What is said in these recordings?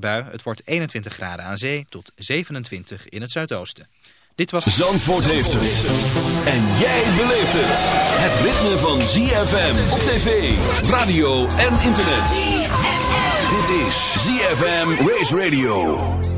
bui. Het wordt 21 graden aan zee tot 27 in het zuidoosten. Dit was... Zandvoort heeft het. En jij beleeft het. Het ritme van ZFM op tv, radio en internet. ZFM. Dit is ZFM Race Radio.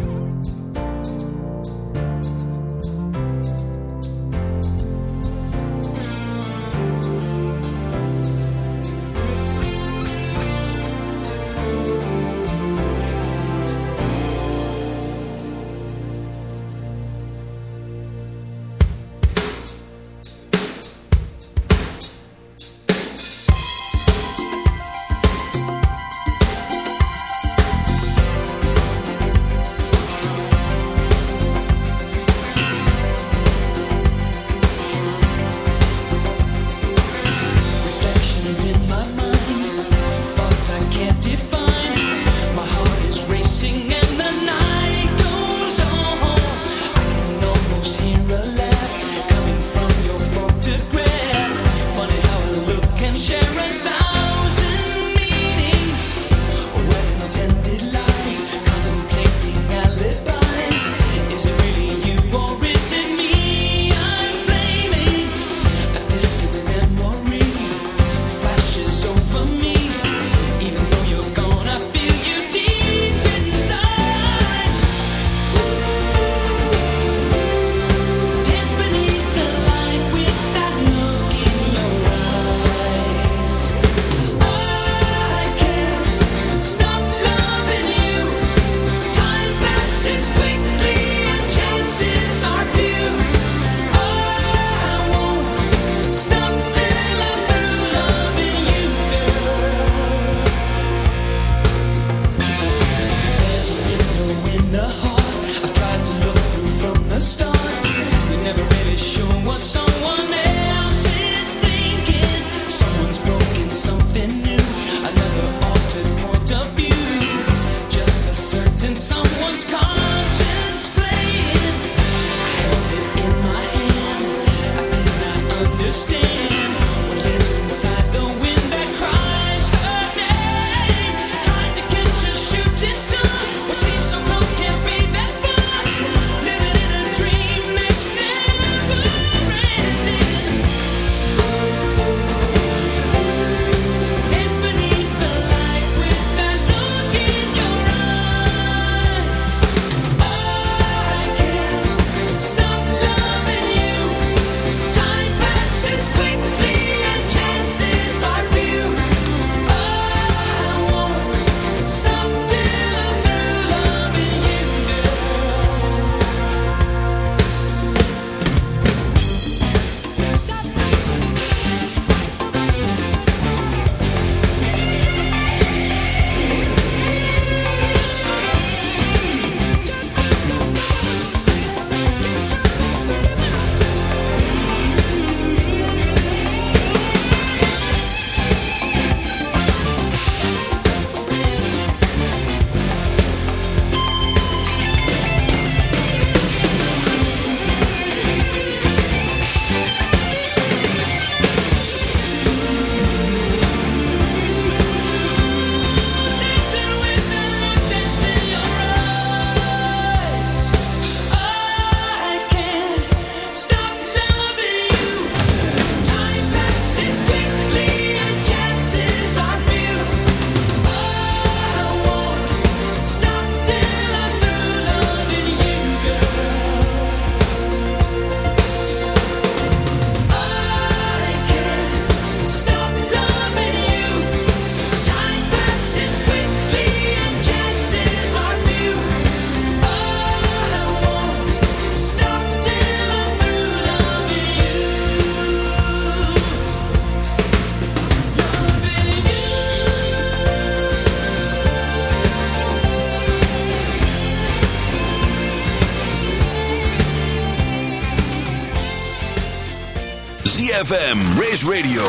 ZFM, Race Radio,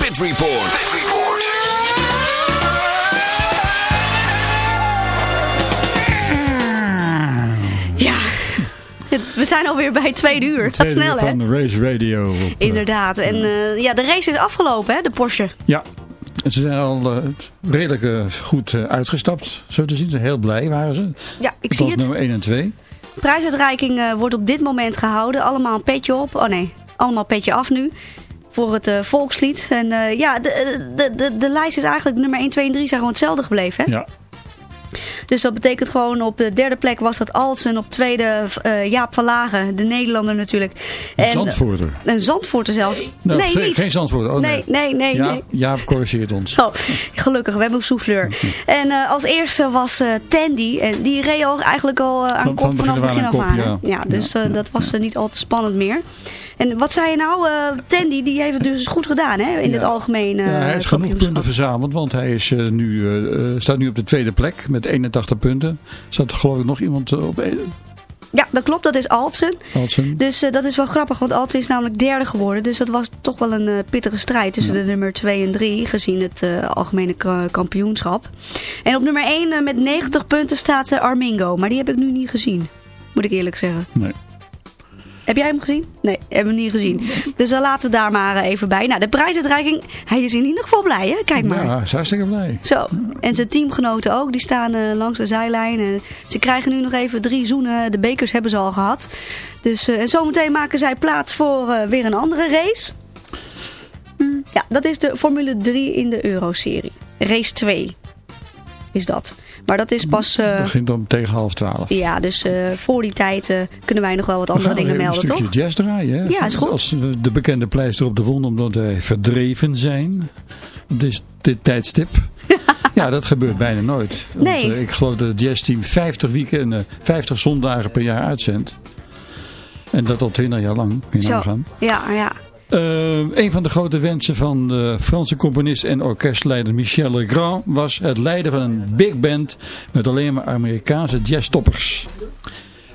Pit Report. Report. Ja, we zijn alweer bij tweede uur. Het snel, hè? van Race Radio. Op, eh, Inderdaad. En eh, ja, de race is afgelopen, hè, de Porsche. Ja, ze zijn al eh, redelijk goed uitgestapt, zo te zien. Heel blij waren ze. Ja, ik zie het. nummer 1 en 2. Prijsuitreiking wordt op dit moment gehouden. Allemaal een petje op. Oh nee, allemaal petje af nu. Voor het eh, volkslied. En eh, ja, de, de, de, de lijst is eigenlijk nummer 1, 2 en 3 zijn gewoon hetzelfde gebleven. Hè? Ja. Dus dat betekent gewoon op de derde plek was dat Alsen. Op tweede eh, Jaap van Lagen, de Nederlander natuurlijk. Een En, Zandvoorter. Een Zandvoorter zelfs. Nou, nee, ze- niet. Geen Zandvoorter. Oh, nee, nee, nee. Ja, nee. Jaap corrigeert ons. Oh, gelukkig, we hebben een souffleur. En eh, als eerste was eh, Tandy. En die reed al eigenlijk al eh, aan Van- kop van vanaf begin begin af aan ja. ja, dus Ja, eh, ja. dat was eh, niet al te spannend meer. En wat zei je nou? eh, Tandy die heeft het dus goed gedaan hè? in Ja. het algemeen eh Ja, hij heeft genoeg punten verzameld, want hij is, eh, nu, eh, eh, staat nu op de tweede plek met 81 punten. Staat er geloof ik nog iemand eh, op Ja, dat klopt. Dat is Altsen. Alsen. Dus eh, dat is wel grappig, want Altsen is namelijk derde geworden. Dus dat was toch wel een eh, pittige strijd tussen de nummer 2 en 3, gezien het eh, algemene ka- kampioenschap. En op nummer 1 met 90 punten staat eh, Armingo, maar die heb ik nu niet gezien. Moet ik eerlijk zeggen. Nee. Heb jij hem gezien? Nee, hebben we niet gezien. Dus dan laten we daar maar eh, even bij. Nou, de prijsuitreiking, hij is in ieder geval blij, hè? Kijk maar. Ja, is hartstikke blij. Zo, en zijn teamgenoten ook, die staan eh, langs de zijlijn. En ze krijgen nu nog even drie zoenen, de bekers hebben ze al gehad. Dus, eh, en zometeen maken zij plaats voor eh, weer een andere race. Mm, ja, dat is de Formule 3 in de Euro-serie. Race 2 is dat. Maar dat is pas... eh, Het begint om tegen half twaalf. ja, dus eh, voor die tijd eh, kunnen wij nog wel wat andere We dingen melden, een toch? stukje jazz draaien. Hè? Ja, is goed. Als de bekende pleister op de wond omdat wij verdreven zijn. Op dit, tijdstip. ja, dat gebeurt bijna nooit. Want, Nee. eh, ik geloof dat het jazzteam 50 weekenden, 50 zondagen per jaar uitzendt. En dat al 20 jaar lang. Zo, ja, ja. Eh, een van de grote wensen van de Franse componist en orkestleider Michel Legrand was het leiden van een big band met alleen maar Amerikaanse jazztoppers.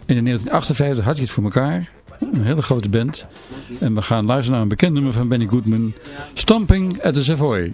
En in 1958 had hij het voor elkaar. Een hele grote band. En we gaan luisteren naar een bekend nummer van Benny Goodman. Stomping at the Savoy.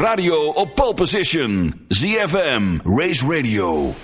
radio op pole position. ZFM, Race Radio.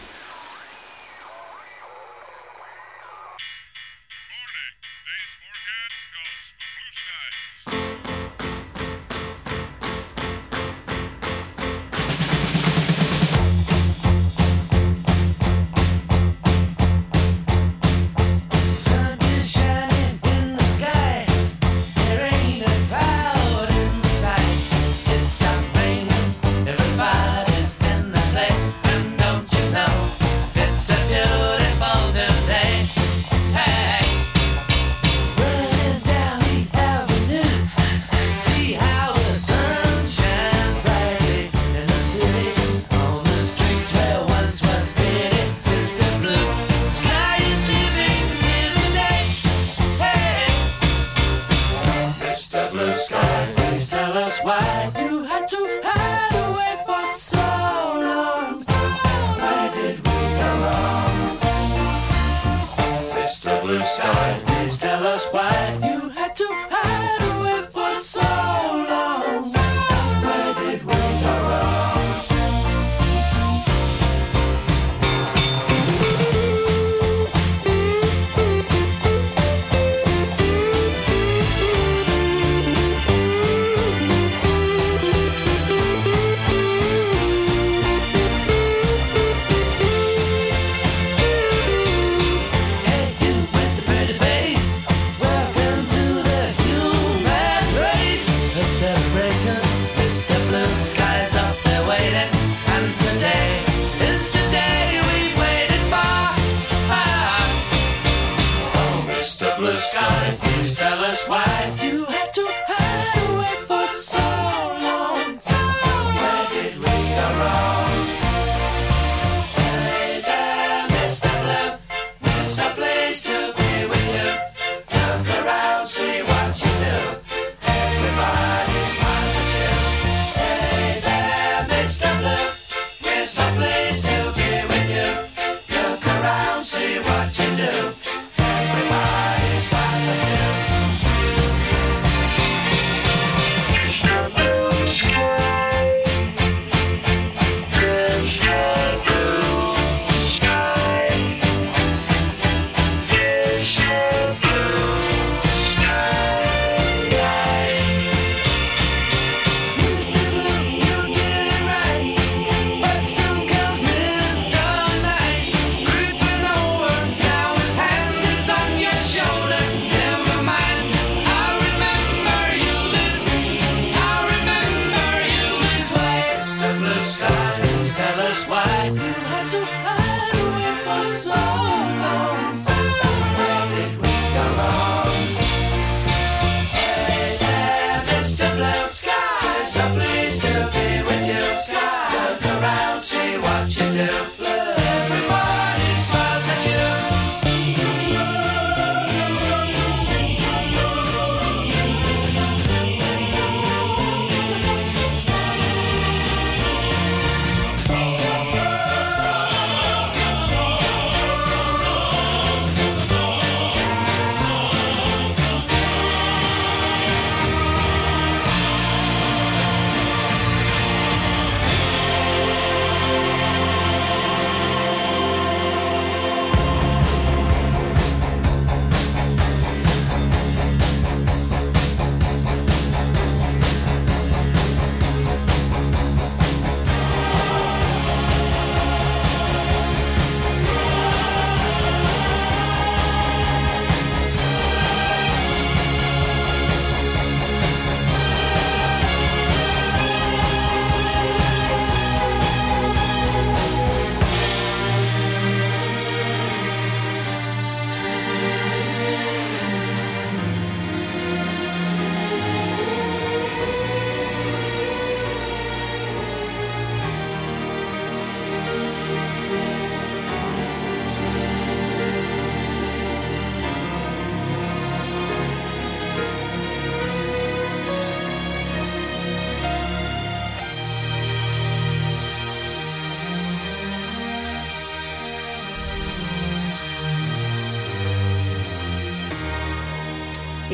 someplace to be.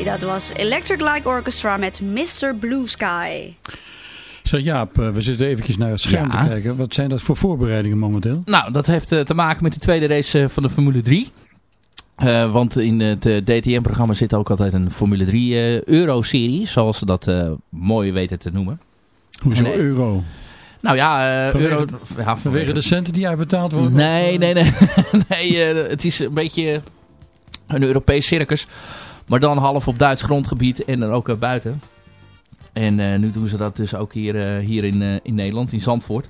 Dat was Electric Light Orchestra met Mr. Blue Sky. Zo Jaap, eh, we zitten eventjes naar het scherm te kijken. Wat zijn dat voor voorbereidingen momenteel? Nou, dat heeft eh, te maken met de tweede race eh, van de Formule 3. Want in het DTM-programma zit ook altijd een Formule 3-euro-serie, zoals ze dat mooi weten te noemen. Hoezo euro? Nou ja, uh, vanwege, euro, ja de centen die uitbetaald worden? Nee, nee, nee. nee het is een beetje een Europees circus. Maar dan half op Duits grondgebied en dan ook eh, buiten. En eh, nu doen ze dat dus ook hier, eh, hier in, in Nederland, in Zandvoort.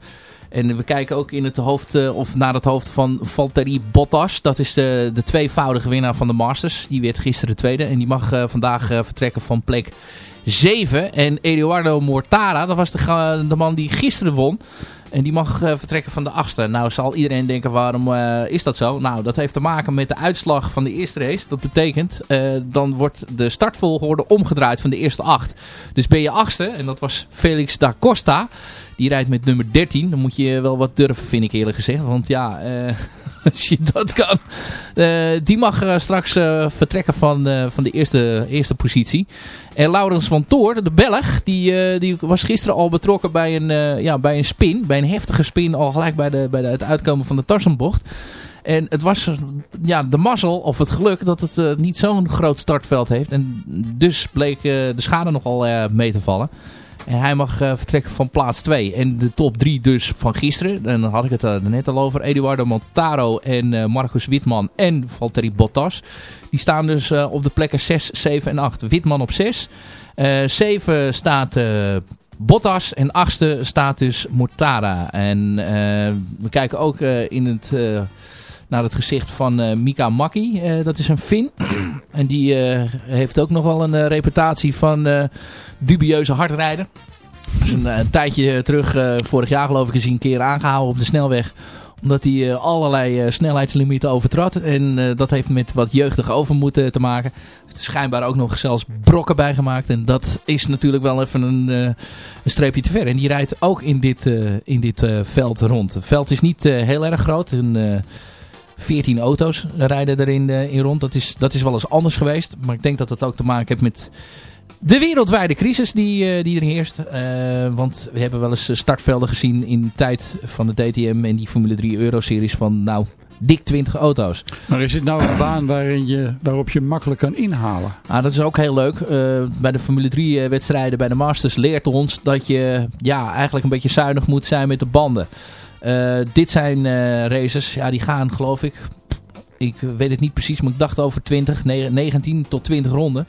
En we kijken ook in het hoofd, of naar het hoofd van Valtteri Bottas. Dat is de, de tweevoudige winnaar van de Masters. Die werd gisteren tweede. En die mag vandaag vertrekken van plek 7. En Eduardo Mortara, dat was de, de man die gisteren won. En die mag eh, vertrekken van de achtste. Nou zal iedereen denken, waarom eh, is dat zo? Nou, dat heeft te maken met de uitslag van de eerste race. Dat betekent, eh, dan wordt de startvolgorde omgedraaid van de eerste acht. Dus ben je achtste, en dat was Felix da Costa. Die rijdt met nummer 13. Dan moet je wel wat durven, vind ik eerlijk gezegd. Want ja, als je dat kan. Eh, die mag eh, straks eh, vertrekken van, van de eerste, eerste positie. En Laurens van Toor, de Belg, die, die was gisteren al betrokken bij een, ja, bij een spin. Bij een heftige spin al gelijk bij, de, bij de, het uitkomen van de Tarsenbocht. En het was ja, de mazzel of het geluk dat het niet zo'n groot startveld heeft. En dus bleek de schade nogal mee te vallen. En hij mag eh, vertrekken van plaats 2. En de top 3 dus van gisteren. En dan had ik het er net al over. Eduardo Montaro en eh, Marcus Witman en Valtteri Bottas. Die staan dus eh, op de plekken 6, 7 en 8. Witman op 6. 7 staat eh, Bottas. En 8e staat dus Mortara. En eh, we kijken ook eh, in het... naar het gezicht van eh, Mika Makki. Eh, dat is een Fin. en die eh, heeft ook nog wel een reputatie van dubieuze hardrijden. Dat is een, een tijdje terug, vorig jaar geloof ik, is een keer aangehouden op de snelweg. Omdat hij allerlei snelheidslimieten overtrad. En dat heeft met wat jeugdige overmoed te maken. Heeft er schijnbaar ook nog zelfs brokken bij gemaakt. En dat is natuurlijk wel even een, een streepje te ver. En die rijdt ook in dit, in dit veld rond. Het veld is niet heel erg groot. Een, 14 auto's rijden erin eh, in rond. Dat is, dat is wel eens anders geweest. Maar ik denk dat dat ook te maken heeft met de wereldwijde crisis die, eh, die er heerst. Eh, want we hebben wel eens startvelden gezien in de tijd van de DTM en die Formule 3 Euro-series van nou dik 20 auto's. Maar is dit nou een baan waarin je, waarop je makkelijk kan inhalen? Ah, dat is ook heel leuk. Bij de Formule 3 eh, wedstrijden, bij de Masters leert ons dat je ja, eigenlijk een beetje zuinig moet zijn met de banden. Eh, dit zijn eh, races, ja, die gaan geloof ik, ik weet het niet precies, maar ik dacht over 20, ne- 19 tot 20 ronden.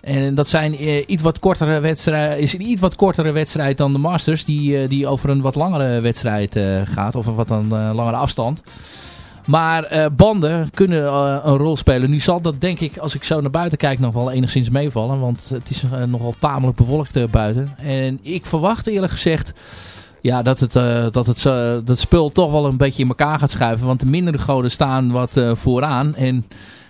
En dat zijn eh, iets wat kortere wedstrijd, is een iets wat kortere wedstrijd dan de Masters, die, die over een wat langere wedstrijd gaat, of een wat een langere afstand. Maar banden kunnen een rol spelen. Nu zal dat denk ik, als ik zo naar buiten kijk, nog wel enigszins meevallen. Want het is nogal tamelijk bewolkt buiten. En ik verwacht eerlijk gezegd ja, dat, het, eh, dat het zo- dat spul toch wel een beetje in elkaar gaat schuiven. Want de mindere goden staan wat eh, vooraan. En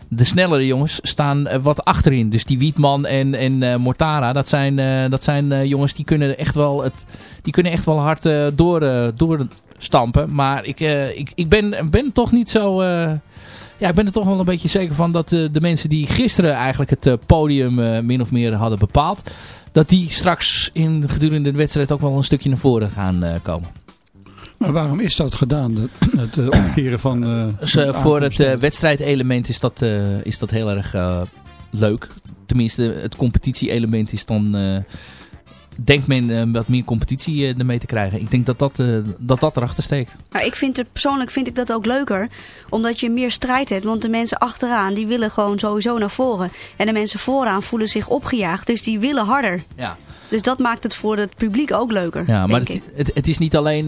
de snellere jongens staan eh, wat achterin. Dus die Wietman en, en eh, Mortara, dat zijn, eh, dat zijn eh, jongens die kunnen echt wel, het, die kunnen echt wel hard eh, door, eh, doorstampen. Maar ik, eh, ik, ik ben, ben toch niet zo... ja, ik ben er toch wel een beetje zeker van dat eh, de mensen die gisteren eigenlijk het eh, podium eh, min of meer hadden bepaald... dat die straks in gedurende de wedstrijd ook wel een stukje naar voren gaan komen. Maar waarom is dat gedaan? de- Het omkeren van... Dus de voor het wedstrijdelement is dat, is dat heel erg leuk. Tenminste, het competitie-element is dan... denkt men eh, wat meer competitie eh, ermee te krijgen. Ik denk dat dat, eh, dat, dat erachter steekt. Maar ik vind het, persoonlijk vind ik dat ook leuker. Omdat je meer strijd hebt. Want de mensen achteraan die willen gewoon sowieso naar voren. En de mensen vooraan voelen zich opgejaagd. Dus die willen harder. Ja, Dus dat maakt het voor het publiek ook leuker. ja maar het, het, het is niet alleen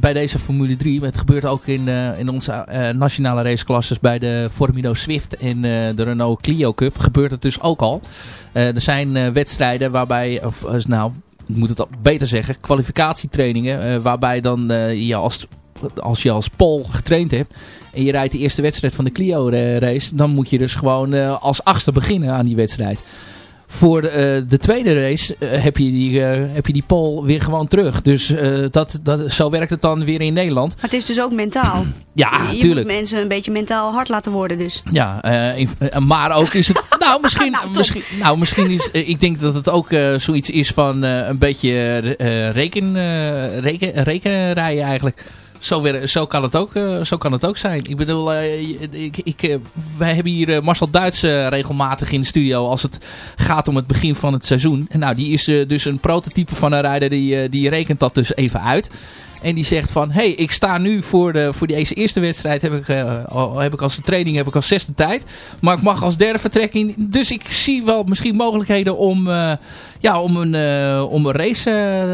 bij deze Formule 3. maar Het gebeurt ook in, in onze nationale raceklasses bij de Formido Swift en de Renault Clio Cup. Gebeurt het dus ook al. Er zijn wedstrijden waarbij, of nou, ik moet het beter zeggen, kwalificatietrainingen. eh, waarbij dan eh, je als, als je als pol getraind hebt en je rijdt de eerste wedstrijd van de Clio eh, race. Dan moet je dus gewoon als achtste beginnen aan die wedstrijd. Voor de, eh, de tweede race eh, heb, je die, eh, heb je die pole weer gewoon terug. Dus dat, dat, zo werkt het dan weer in Nederland. Maar het is dus ook mentaal. Ja, je tuurlijk. moet mensen een beetje mentaal hard laten worden dus. Ja, maar ook is het... Nou, misschien, misschien, nou, misschien is... ik denk dat het ook zoiets is van een beetje reken, reken, rekenrijden eigenlijk. Zo, zo, kan het ook, eh, zo kan het ook zijn. Ik bedoel, eh, ik, ik, eh, wij hebben hier Marcel Duits regelmatig in de studio als het gaat om het begin van het seizoen. En nou, die is dus een prototype van een rijder die, die rekent dat dus even uit. En die zegt van, hey, ik sta nu voor, de, voor deze eerste wedstrijd, heb ik, eh, heb ik als training heb ik als zesde tijd. Maar ik mag als derde vertrekken. Dus ik zie wel misschien mogelijkheden om, eh, ja, om, een, eh, om een race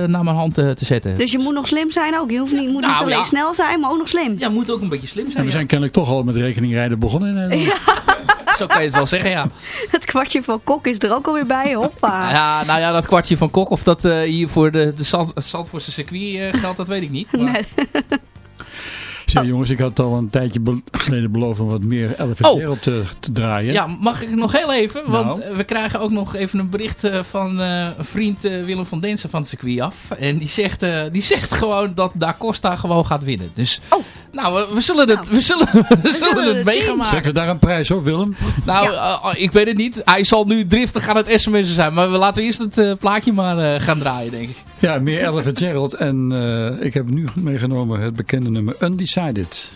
naar mijn hand te, te zetten. Dus je moet nog slim zijn ook. Je hoeft niet, moet Nou, niet alleen ja. snel zijn, maar ook nog slim. Ja, moet ook een beetje slim En zijn. we ja. zijn kennelijk toch al met rekeningrijden begonnen in Nederland. Zo kan je het wel zeggen, ja. Het kwartje van Kok is er ook alweer bij. Hoppa. ja. Nou ja, dat kwartje van Kok, of dat eh, hier voor de, de Zand, Zandvoortse circuit eh, geldt, dat weet ik niet. Maar- Nee. Zeg jongens, ik had al een tijdje be- geleden beloofd om wat meer LFSR Oh. op te, te draaien. Ja, mag ik nog heel even? Want Nou. we krijgen ook nog even een bericht eh, van eh, een vriend eh, Willem van Densen van het circuit af. En die zegt, eh, die zegt gewoon dat Da Costa gewoon gaat winnen. Dus Oh. nou, we, we zullen het, Nou. we zullen, we zullen zullen het het mee gaan zien. maken. Zetten we daar een prijs op, Willem? Nou, ik weet het niet. Hij zal nu driftig aan het sms'en zijn. Maar we laten eerst het plaatje maar eh, gaan draaien, denk ik. Ja, meer Ella Fitzgerald. En eh, ik heb nu meegenomen het bekende nummer Undecided.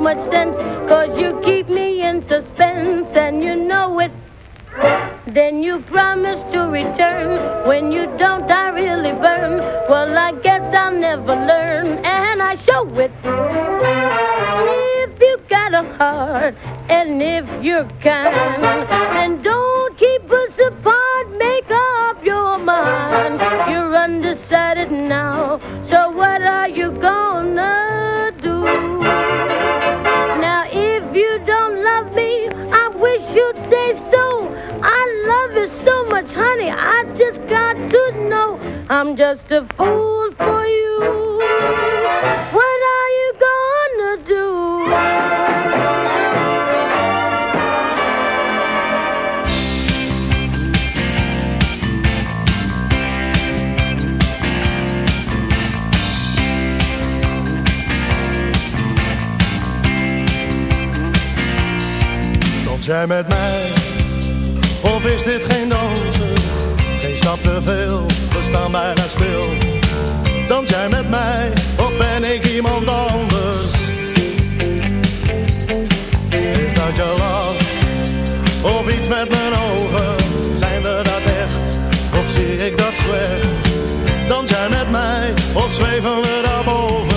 Much sense cause you keep me in suspense and you know it. Then you promise to return. When you don't, I really burn. Well, I guess I'll never learn and I show it. If you got a heart and if you're kind, and don't got to know I'm just a fool for you. What are you gonna do? Jij met mij, of is dit geen dansen? Geen stap te veel, we staan bijna stil. Dans jij met mij, of ben ik iemand anders? Is dat je lach, of iets met mijn ogen? Zijn we dat echt, of zie ik dat slecht? Dans jij met mij, of zweven we daarboven?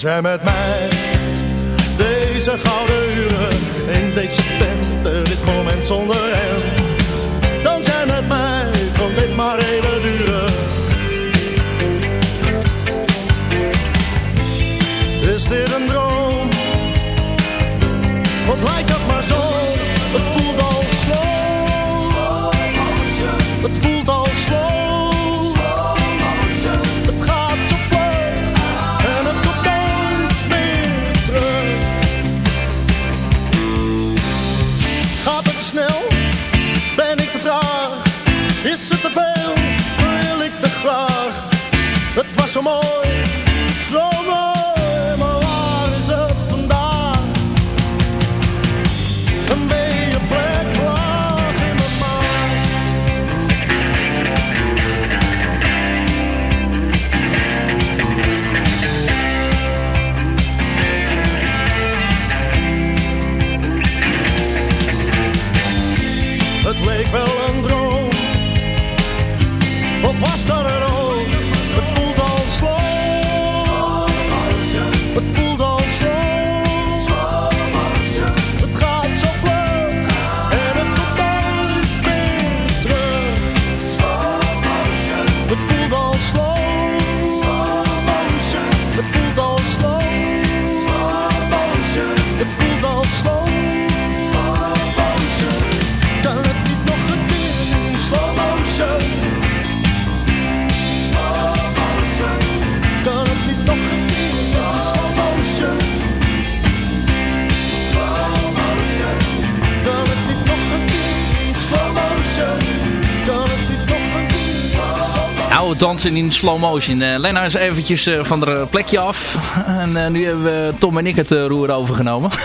Jij met mij deze gouden uren in deze tent, dit moment zonder end. Het Nou, dansen in slow motion. Uh, Lena is eventjes eh, van haar plekje af. En eh, nu hebben we Tom en ik het eh, roer overgenomen.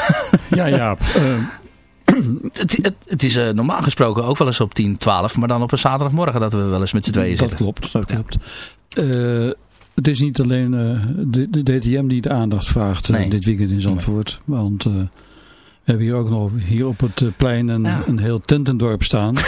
Ja, ja. eh, het, het, het is eh, normaal gesproken ook wel eens op 10, 12. Maar dan op een zaterdagmorgen dat we wel eens met z'n tweeën dat zitten. klopt, dat klopt. Eh, het is niet alleen eh, de, de DTM die de aandacht vraagt eh, Nee. dit weekend in Zandvoort. Want eh, we hebben hier ook nog hier op het eh, plein een, Ja. een heel tentendorp staan.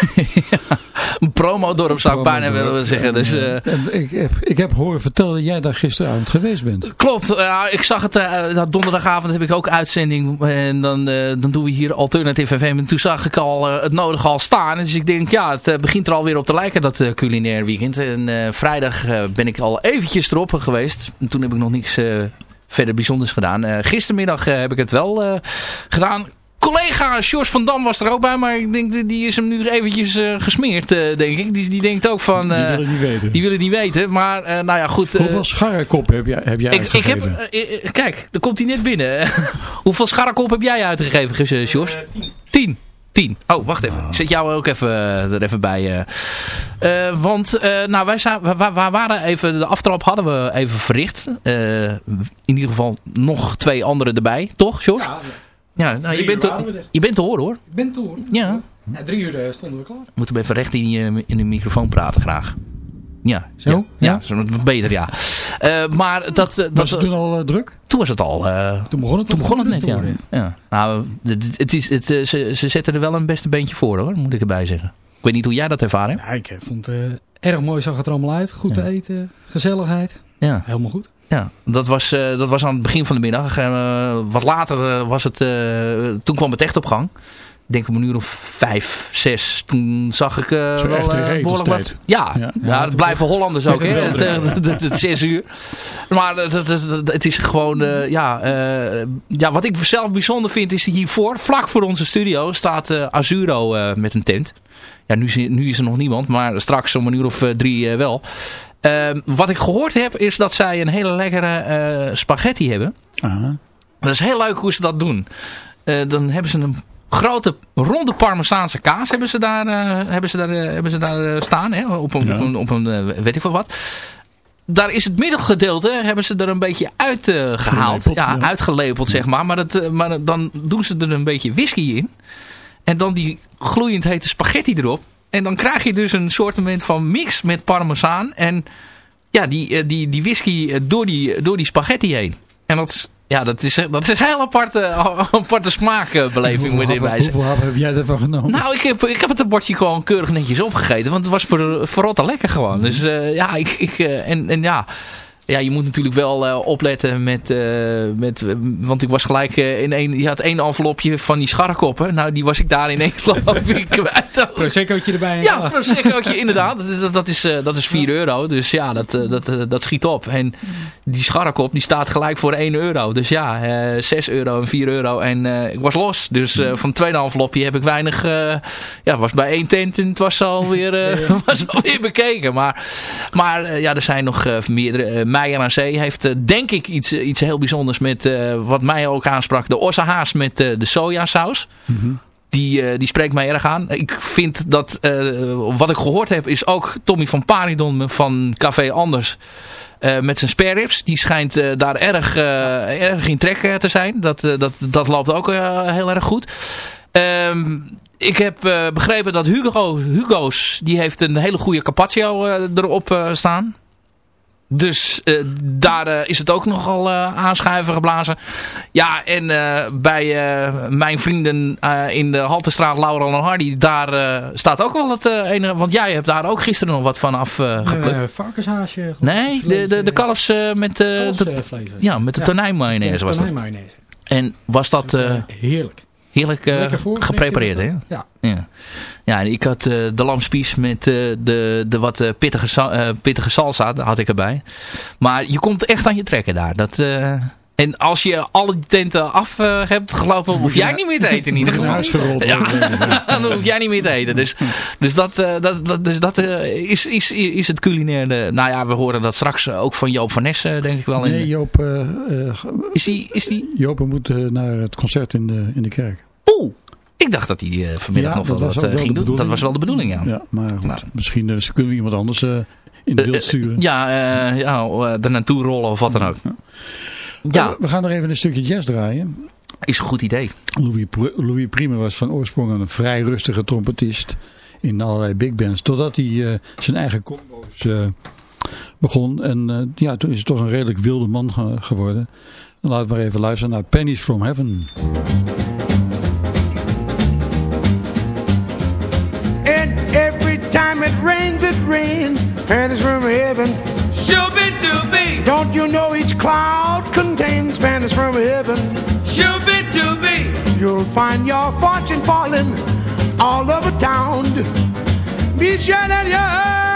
Een promodorp zou ik bijna willen zeggen. Dus, eh, ik, heb, ik heb horen vertellen dat jij daar gisteravond geweest bent. Klopt, eh, ik zag het, dat donderdagavond heb ik ook uitzending en dan, eh, dan doen we hier Alternative FM en toen zag ik al het nodige al staan. Dus ik denk, ja, het begint er alweer op te lijken dat culinair weekend. En vrijdag ben ik al eventjes erop geweest. En toen heb ik nog niks verder bijzonders gedaan. Eh, gistermiddag eh, heb ik het wel eh, gedaan. Collega Sjors van Dam was er ook bij, maar ik denk die- die is hem nu eventjes eh, gesmeerd, eh, denk ik. Die, die denkt ook van... Die eh, wil ik niet weten. die willen niet weten, maar eh, nou ja, goed. Hoeveel scharrekop heb jij, heb jij ik, ik heb, uitgegeven? eh, eh, kijk, daar komt hij net binnen. Hoeveel scharrekop heb jij uitgegeven, uh, Sjors? tien. Tien. Oh, wacht even. Ik zet jou ook even, eh, er even bij. eh. Eh, want, eh, nou, wij, zijn, waren even, de aftrap hadden we even verricht. Eh, in ieder geval nog twee anderen erbij, toch, Sjors? Ja, Ja, nou, je, bent te, je bent te horen, hoor. ik ben toe. Ja. Ja, drie uur stonden we klaar. Moeten we even recht in, je, in de microfoon praten, graag. Ja. Zo? Ja, ja. Ja? zo beter, ja. Eh, maar dat... eh, Was dat het toen al eh, druk? toen was het al... Toen begon het, Toen begon het net, ja. ja. Nou, het, is, het, ze, ze zetten er wel een beste beentje voor, hoor, moet ik erbij zeggen. Ik weet niet hoe jij dat ervaren hebt. Ik vond het erg mooi, zag het er allemaal uit. Goed te eten, gezelligheid. Ja, Helemaal goed. ja. Dat, was, dat was aan het begin van de middag. Wat later was het... toen kwam het echt op gang. Ik denk om een uur of vijf, zes. Toen zag ik Zo wel echt eh, behoorlijk wat. Ja, Ja, ja, ja, het dat- blijven Hollanders ook. het Hè? Het, druk, het, het zes uur. Maar het, is gewoon, eh, ja, ja, wat ik zelf bijzonder vind is hiervoor, vlak voor onze studio, staat Azuro met een tent. Ja, nu, is- nu is er nog niemand, maar straks om een uur of drie wel. Ehm, wat ik gehoord heb, is dat zij een hele lekkere spaghetti hebben. Dat is heel leuk hoe ze dat doen. Dan hebben ze een grote ronde parmezaanse kaas hebben ze daar, eh, hebben ze daar, eh, hebben ze daar eh, staan. Hè? Op een, Ja. op een, op een weet ik veel wat. Daar is het middelgedeelte, hebben ze er een beetje uitgehaald. Ja, ja. uitgelepeld zeg maar. Maar, het, maar dan doen ze er een beetje whisky in. En dan die gloeiend hete spaghetti erop. En dan krijg je dus een soortement van mix met parmezaan. En ja, die, die, die whisky door die, door die spaghetti heen. En dat ja, dat is, dat is een heel aparte, aparte smaakbeleving moet happen- wijzen. Hoeveel heb jij ervan genomen? Nou, ik heb, ik heb het bordje gewoon keurig netjes opgegeten. Want het was voor, verrotte lekker gewoon. Dus eh, ja, ik, ik, eh, en, en ja... Ja, je moet natuurlijk wel eh, opletten met, eh, met... want ik was gelijk eh, in één... Je had één envelopje van die scharrekoppen. Nou, die was ik daar in één geloof ik kwijt. Proseccootje erbij. Ja, klaar. proseccootje inderdaad. Dat, dat, is, dat is 4 euro. Dus ja, dat, dat, dat schiet op. En die scharrekop die staat gelijk voor 1 euro. Dus ja, eh 6 euro en 4 euro. En ik was los. Dus van het tweede envelopje heb ik weinig... ja, was bij één tent en het was alweer, eh was alweer bekeken. Maar, maar ja, er zijn nog meerdere. Meijer aan Zee heeft eh, denk ik iets, eh, iets heel bijzonders met... eh, wat mij ook aansprak. De ossehaas met de sojasaus. Die, eh, die spreekt mij erg aan. Ik vind dat, wat ik gehoord heb, is ook Tommy van Paridon van Café Anders. met zijn spare ribs. Die schijnt daar erg, erg in trek te zijn. Dat, dat, dat loopt ook heel erg goed. Ehm, ik heb begrepen dat Hugo, Hugo's, die heeft een hele goede carpaccio erop staan. Dus eh, daar eh, is het ook nogal eh aanschuiven geblazen. Ja, en bij mijn vrienden in de Haltestraat, Laura en Hardy, daar staat ook wel het enige... Want jij hebt daar ook gisteren nog wat van afgeplukt. Eh, varkenshaasje. nee, de, de, de kalfs met, de, ja, met de Ja. tonijnmayonaise was dat. Tonijnmayonaise. En was dat Heerlijk. Heerlijk eh, geprepareerd, hè? Ja. Ja, en ik had eh, de lamspies met eh, de, de wat pittige, pittige salsa, had ik erbij. Maar je komt echt aan je trekken daar. Dat, en als je alle die tenten af eh, hebt gelopen, hoef jij niet meer te eten in ieder geval. huis gerold Ja. dan hoef jij niet meer te eten. Dus, dus dat, eh, dat, dat, dus dat eh, is, is, is het culinaire. Nou ja, we horen dat straks ook van Joop van Ness, denk ik wel. In, Nee, Joop, is die, is die... Joop moet naar het concert in de, in de kerk. Oeh, ik dacht dat hij vanmiddag Ja, nog dat wel wat ging de doen. Dat was wel de bedoeling, ja. Ja, maar goed, Nou. misschien kunnen we iemand anders in Eh, beeld sturen. ja, ja er naartoe rollen of wat dan ook. Ja, We- We gaan nog even een stukje jazz draaien. is een goed idee. Louis, Louis Prima was van oorsprong een vrij rustige trompetist in allerlei big bands. Totdat hij eh, zijn eigen combo's eh, begon. En eh, ja, toen is hij toch een redelijk wilde man ge- geworden. Dan laten we maar even luisteren naar Pennies from Heaven. And every time it rains, it rains. Pennies from heaven. Shooby dooby, Don't you know each cloud pennies from heaven? shooby dooby. You'll find your fortune falling all over town. Be sure that your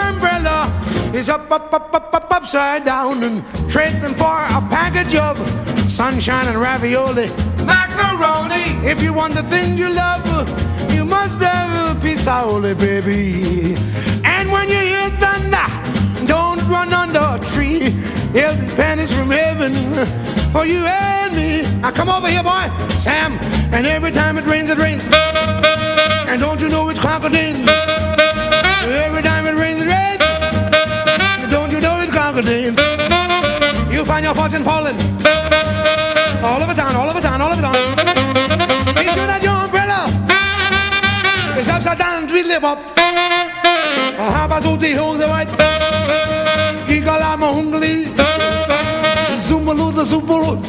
umbrella is up, up, up, up, up, upside down and trading for a package of sunshine and ravioli. Macaroni, If you want the things you love, you must have a pizza, only baby. And when you hear thunder, don't run under a tree. Be pennies from heaven for you and me. Now come over here, boy, Sam. And every time it rains, it rains. And don't you know it's crocodile? Every time it rains, it rains. And don't you know it's crocodile? You find your fortune falling all over town, all over town, all over town. Be sure that your umbrella is upside down, tweedly bop. Haba zoete hose white. Gigala mohungli, zumbalu the zumbulut.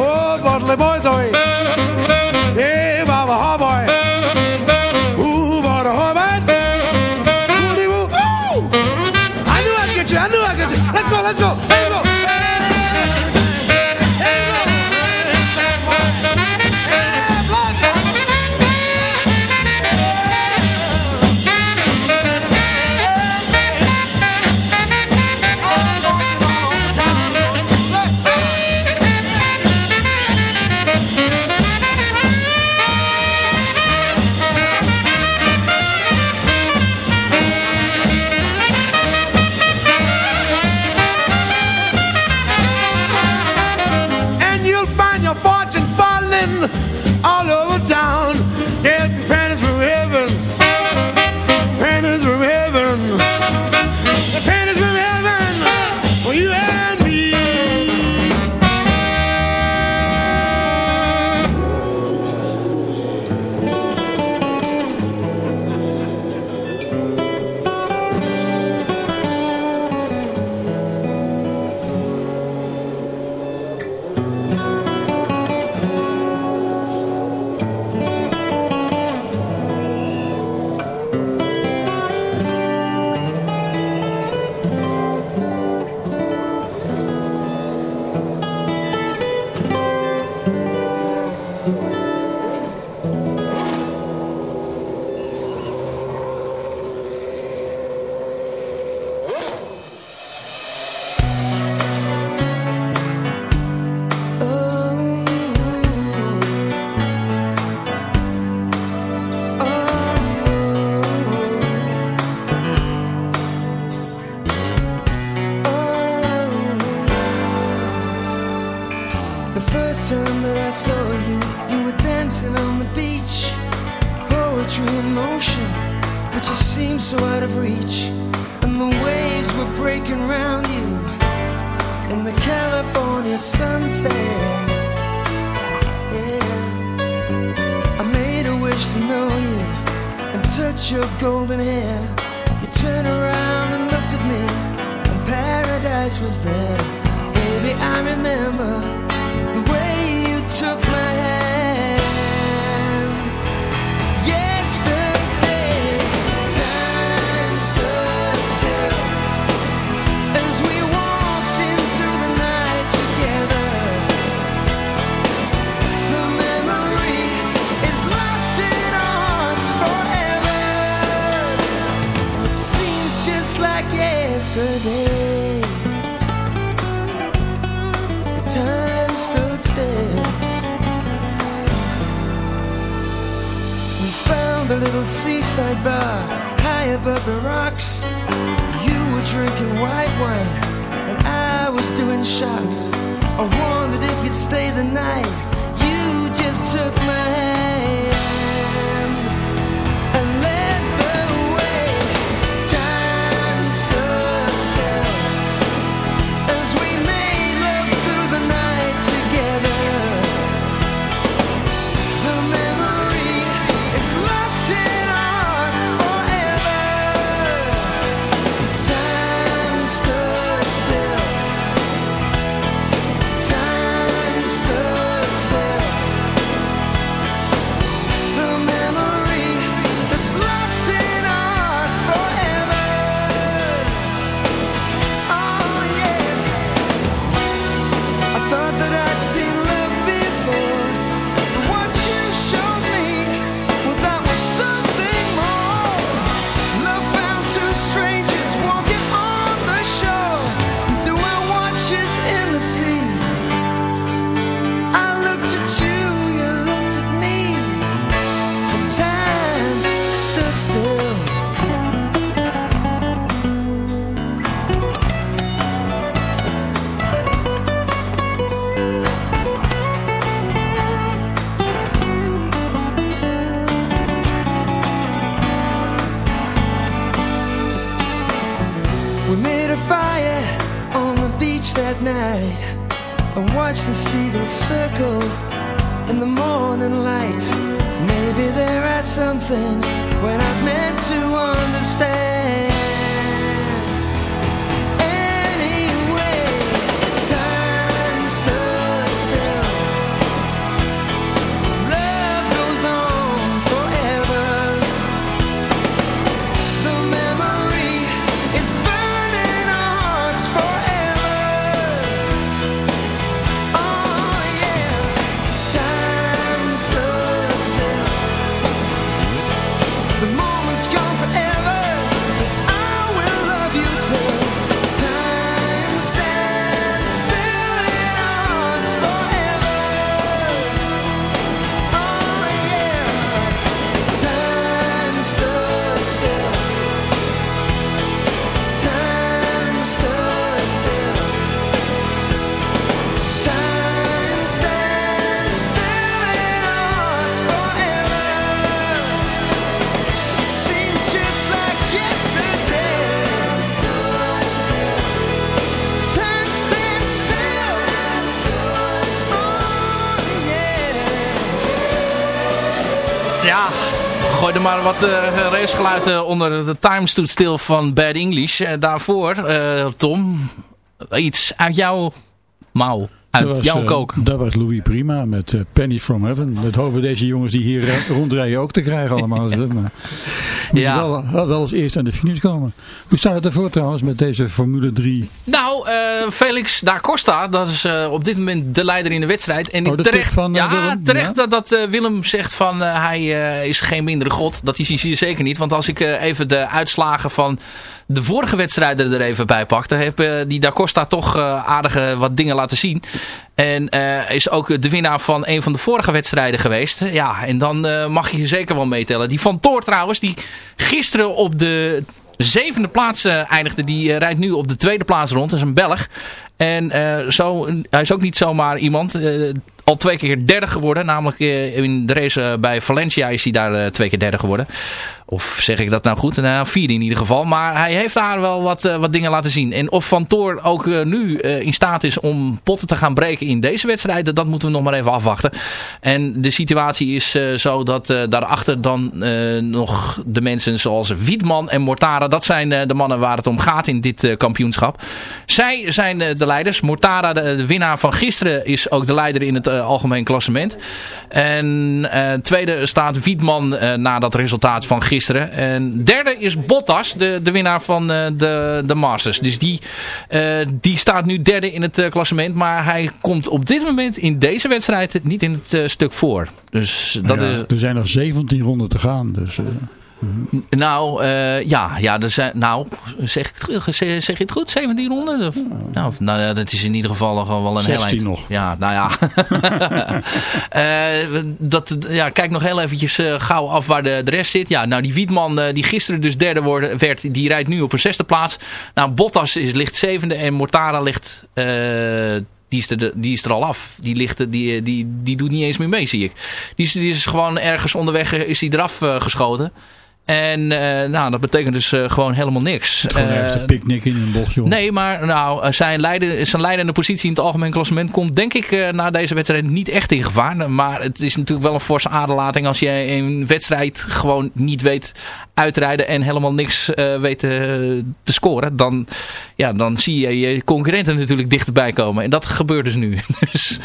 Oh, Bartley boys, oi. Above the rocks. You were drinking white wine, night and watched the seagulls circle in the morning light. Maybe there are some things when I'm meant to understand. Maar wat uh, racegeluiden onder de Time Stood Still van Bad English. Eh, daarvoor, eh, Tom, iets uit jouw mouw, uit was, jouw eh, kook. dat was Louis Prima met eh, Penny from Heaven. Dat hopen deze jongens die hier eh, rondrijden ook te krijgen allemaal. maar moet Ja. je wel, wel, eens eerst aan de finish komen. Hoe staat het ervoor trouwens met deze Formule 3? Nou, eh, Felix da Costa, dat is eh, op dit moment de leider in de wedstrijd. En Oh, terecht, van, eh, ja, Willem? terecht Ja? dat, dat Willem zegt van hij is geen mindere god. Dat is hij zeker niet. Want als ik even de uitslagen van de vorige wedstrijden er even bij pak, dan heeft eh, die da Costa toch eh, aardige wat dingen laten zien. En eh, is ook de winnaar van een van de vorige wedstrijden geweest. Ja, en dan eh, mag je zeker wel meetellen. Die Van Toor trouwens, die gisteren op de zevende plaats eh, eindigde. Die eh, rijdt nu op de tweede plaats rond. Dat is een Belg. En eh, zo, hij is ook niet zomaar iemand. Eh, al twee keer derde geworden. Namelijk in de race bij Valencia is hij daar twee keer derde geworden. Of zeg ik dat nou goed? Nou, vierde in ieder geval. Maar hij heeft daar wel wat, wat dingen laten zien. En of Van Toor ook nu in staat is om potten te gaan breken in deze wedstrijden, dat moeten we nog maar even afwachten. En de situatie is zo dat daarachter dan nog de mensen zoals Wiedman en Mortara, dat zijn de mannen waar het om gaat in dit kampioenschap. Zij zijn de leiders. Mortara, de, winnaar van gisteren, is ook de leider in het algemeen klassement. En tweede staat Wiedman na dat resultaat van gisteren. En derde is Bottas, de, de winnaar van de, de Masters. Dus die, die staat nu derde in het klassement. Maar hij komt op dit moment in deze wedstrijd niet in het stuk voor. Dus dat Ja, is... Er zijn nog 17 ronden te gaan. Dus, eh, Nou, eh, ja, ja er zijn, nou zeg, ik zeg, zeg je het goed? 17 ronden? Of- Nou, nou ja, dat is in ieder geval gewoon wel een 16 heel eind. nog. Ja, nou ja. Eh, dat, ja. Kijk nog heel eventjes eh, gauw af waar de, de rest zit. Ja, nou die Wietman die gisteren dus derde worden, werd, die rijdt nu op een zesde plaats. Nou, Bottas is, ligt zevende en Mortara ligt... die is, er, die is er al af. Die, ligt, die, die, die doet niet eens meer mee, zie ik. Die is, die is gewoon ergens onderweg is die eraf geschoten. En eh, nou, dat betekent dus eh, gewoon helemaal niks. gewoon Eh, ergens te picknicken in een bos, joh. Nee, maar nou, eh, zijn, leiden, zijn leidende positie in het algemeen klassement komt denk ik eh, na deze wedstrijd niet echt in gevaar. Maar het is natuurlijk wel een forse aderlating als je een wedstrijd gewoon niet weet uitrijden en helemaal niks eh, weet te, scoren. Dan, ja, dan zie je je concurrenten natuurlijk dichterbij komen. En dat gebeurt dus nu. dus,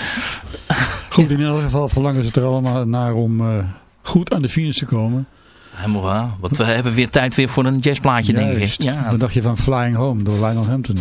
Goed, in elk geval verlangen ze er allemaal naar om eh, goed aan de finish te komen. Helemaal waar. Want we hebben weer tijd weer voor een jazzplaatje, denk ik. Juist. Ja, Wat dacht je van Flying Home door Lionel Hampton?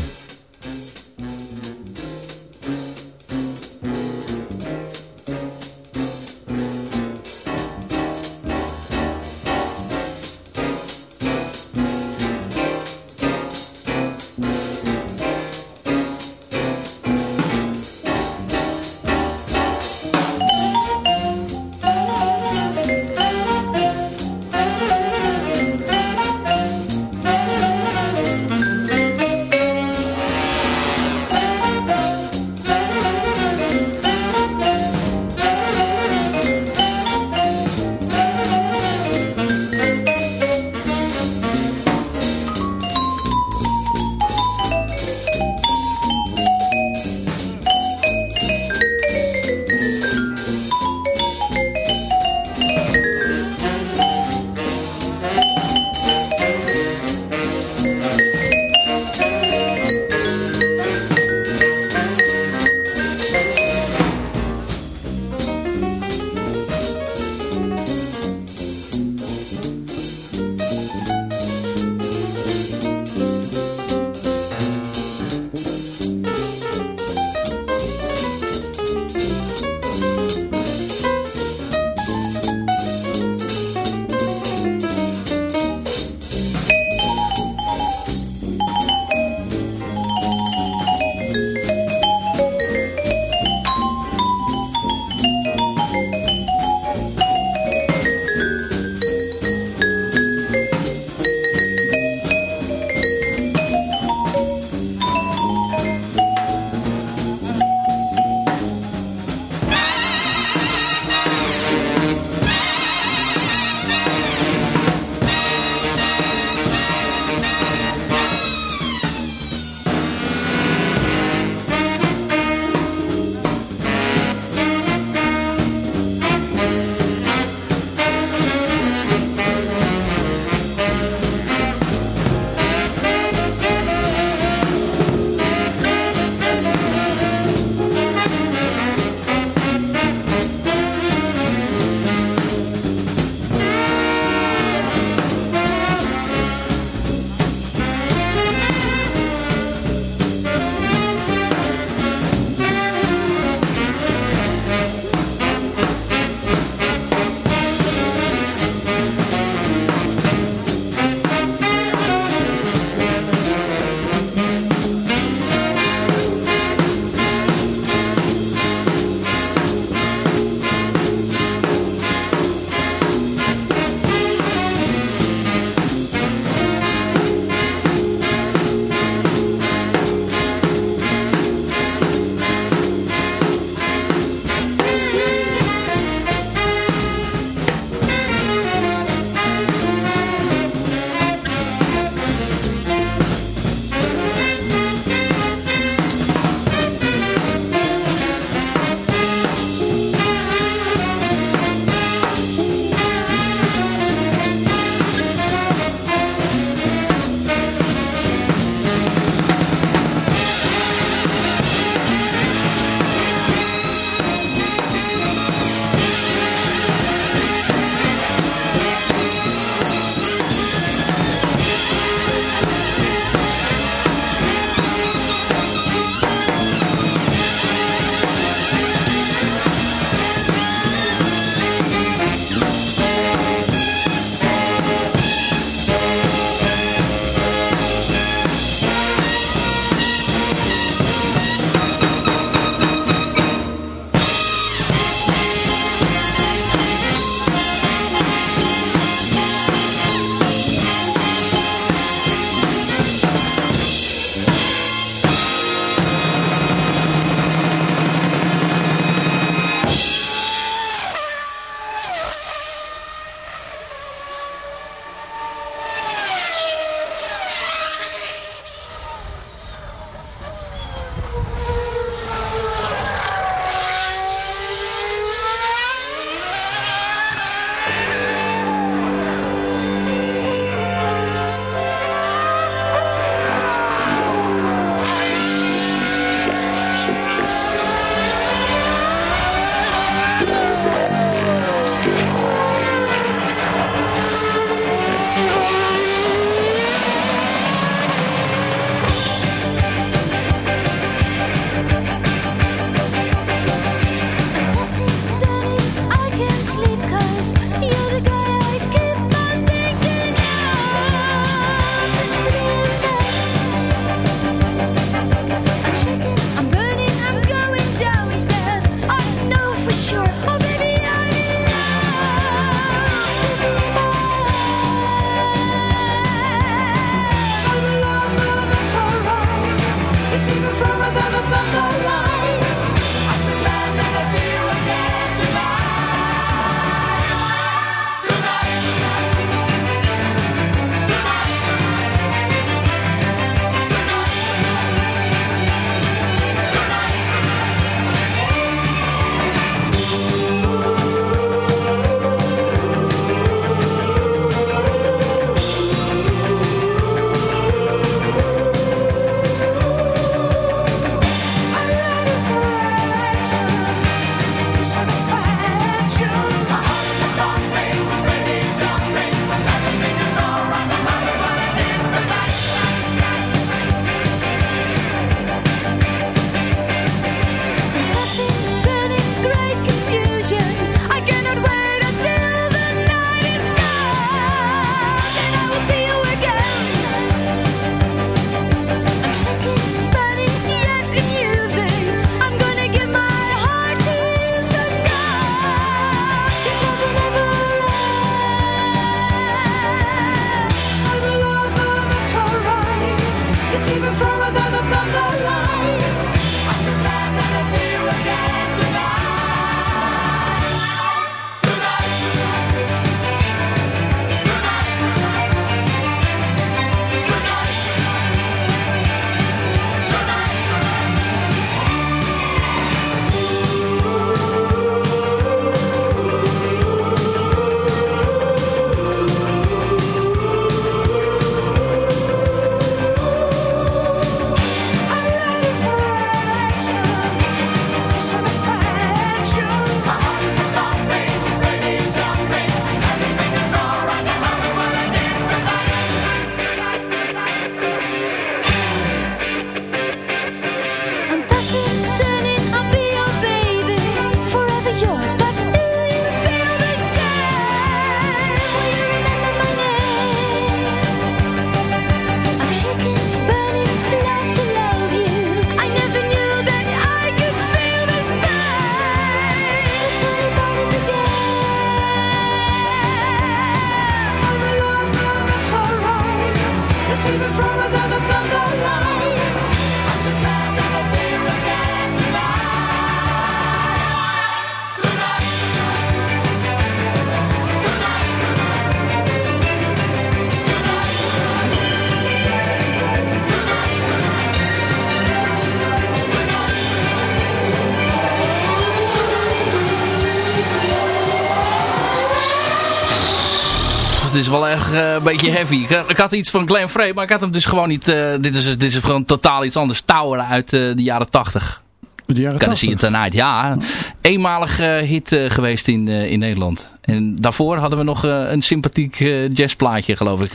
Het eh, een beetje heavy. Ik, had- ik had iets van Glenn Frey, maar ik had hem dus gewoon niet... eh, dit, is, dit is gewoon totaal iets anders. Tower uit eh, de jaren 80. De jaren Kan 80. It Tonight, ja. Eenmalig hit geweest in, in Nederland. En daarvoor hadden we nog een sympathiek jazzplaatje, geloof ik.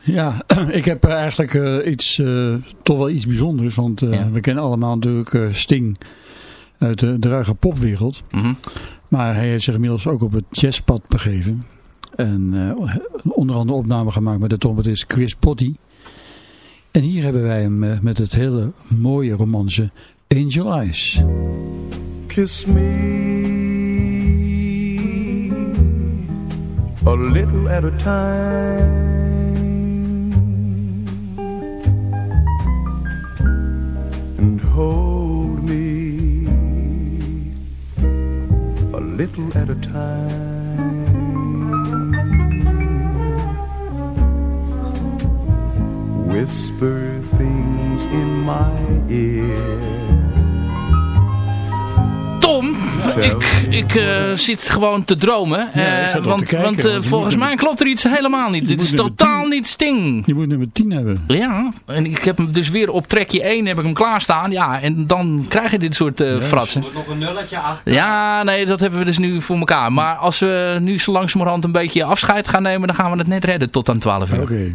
Ja, ik heb eigenlijk iets, toch wel iets bijzonders. Want Ja. we kennen allemaal natuurlijk Sting uit de, de ruige popwereld. mhm. Maar hij heeft zich inmiddels ook op het jazzpad begeven. En eh, onder andere opname gemaakt met de trompetist Chris Potty. En hier hebben wij hem eh, met het hele mooie romanse Angel Eyes. Kiss me a little at a time. And hold me a little at a time. Whisper things in my ear. Tom, ik, ik eh, zit gewoon te dromen. Ja, ik eh, te want kijken, want eh, want volgens mij klopt er iets helemaal niet. Dit is totaal 10. niet Sting. Je moet nummer 10 hebben. Ja, en ik heb hem dus weer op trekje 1 heb ik hem klaarstaan. Ja, en dan krijg je dit soort eh fratsen. Nog een nulletje achter. Ja, nee, dat hebben we dus nu voor elkaar. Maar als we nu zo langzamerhand een beetje afscheid gaan nemen, dan gaan we het net redden tot aan 12 uur. Oké.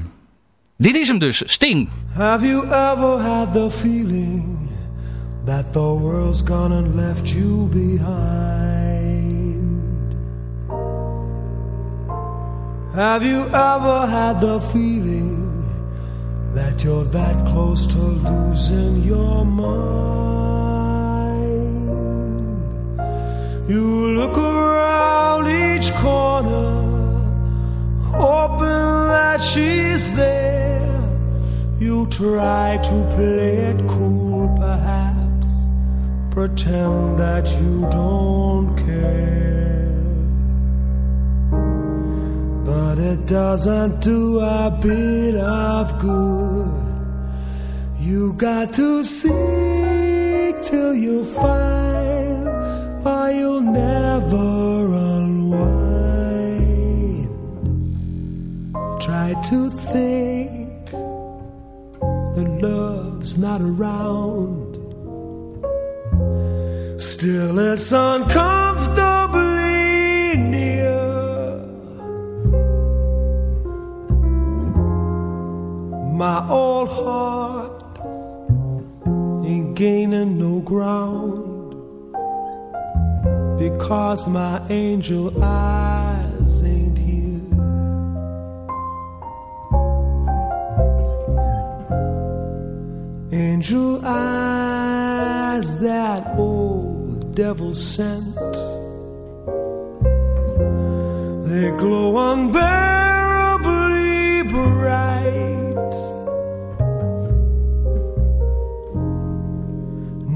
Dit is hem dus, Sting. Have you ever had the feeling that the world's gone and left you behind? Have you ever had the feeling that you're that close to losing your mind? You look around each corner hoping that she's there. You try to play it cool, perhaps, pretend that you don't care. But it doesn't do a bit of good. You got to seek till you find, or you'll never to think that love's not around. Still, it's uncomfortably near. My old heart ain't gaining no ground because my angel eyes Angel eyes that old devil sent. They glow unbearably bright.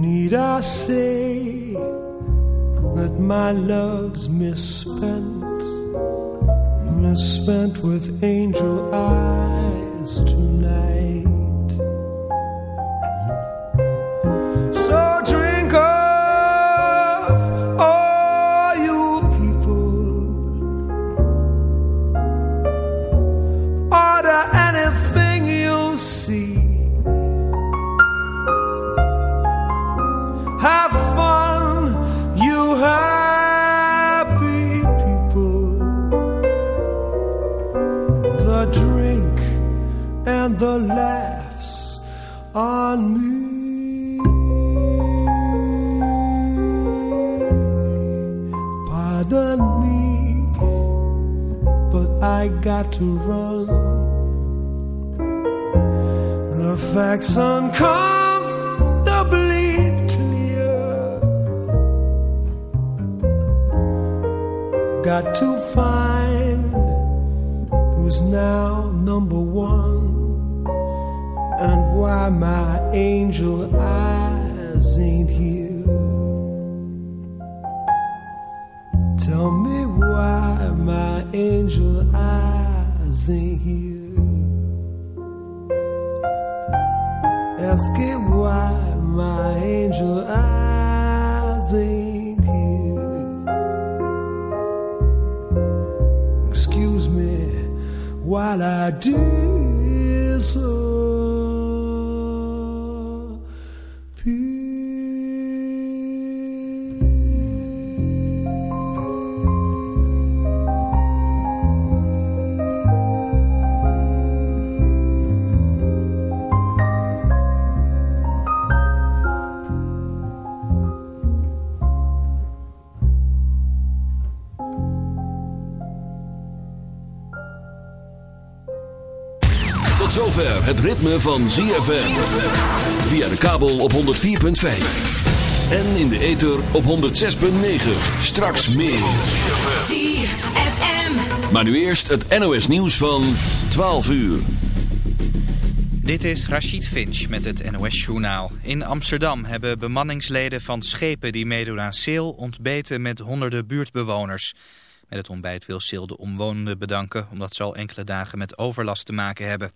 Need I say that my love's misspent, misspent with angel eyes tonight? The drink and the laughs on me. Pardon me, but I got to run. The facts uncomfortably clear. Got to find who's now number one and why my angel eyes ain't here. Tell me why my angel eyes ain't here. Ask it ideas. Ritme van ZFM. Via de kabel op 104.5. En in de ether op 106.9. Straks meer. ZFM. Maar nu eerst het NOS nieuws van 12 uur. Dit is Rachid Finch met het NOS-journaal. In Amsterdam hebben bemanningsleden van schepen die meedoen aan Seel ontbeten met honderden buurtbewoners. Met het ontbijt wil Seel de omwonenden bedanken omdat ze al enkele dagen met overlast te maken hebben.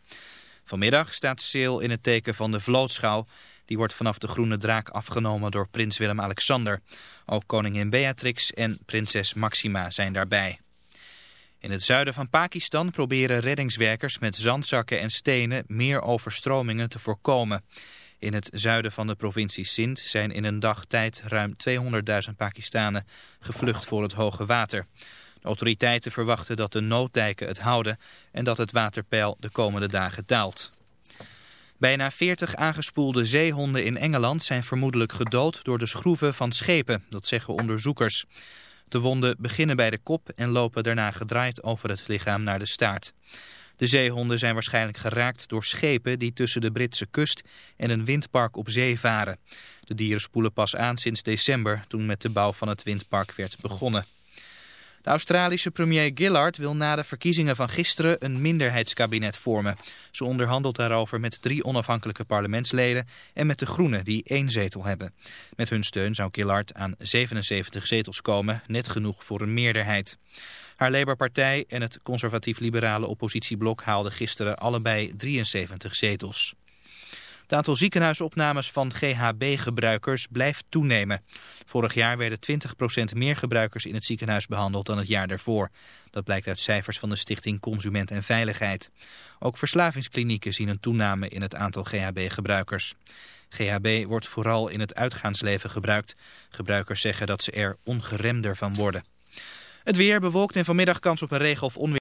Vanmiddag staat Seel in het teken van de vlootschouw. Die wordt vanaf de Groene Draak afgenomen door prins Willem-Alexander. Ook koningin Beatrix en prinses Maxima zijn daarbij. In het zuiden van Pakistan proberen reddingswerkers met zandzakken en stenen meer overstromingen te voorkomen. In het zuiden van de provincie Sindh zijn in een dag tijd ruim 200.000 Pakistanen gevlucht voor het hoge water. Autoriteiten verwachten dat de nooddijken het houden en dat het waterpeil de komende dagen daalt. Bijna 40 aangespoelde zeehonden in Engeland zijn vermoedelijk gedood door de schroeven van schepen, dat zeggen onderzoekers. De wonden beginnen bij de kop en lopen daarna gedraaid over het lichaam naar de staart. De zeehonden zijn waarschijnlijk geraakt door schepen die tussen de Britse kust en een windpark op zee varen. De dieren spoelen pas aan sinds december toen met de bouw van het windpark werd begonnen. De Australische premier Gillard wil na de verkiezingen van gisteren een minderheidskabinet vormen. Ze onderhandelt daarover met drie onafhankelijke parlementsleden en met de Groenen die één zetel hebben. Met hun steun zou Gillard aan 77 zetels komen, net genoeg voor een meerderheid. Haar Labour-partij en het conservatief-liberale oppositieblok haalden gisteren allebei 73 zetels. Het aantal ziekenhuisopnames van GHB-gebruikers blijft toenemen. Vorig jaar werden 20% meer gebruikers in het ziekenhuis behandeld dan het jaar daarvoor. Dat blijkt uit cijfers van de Stichting Consument en Veiligheid. Ook verslavingsklinieken zien een toename in het aantal GHB-gebruikers. GHB wordt vooral in het uitgaansleven gebruikt. Gebruikers zeggen dat ze er ongeremder van worden. Het weer bewolkt en vanmiddag kans op een regen- of onweer.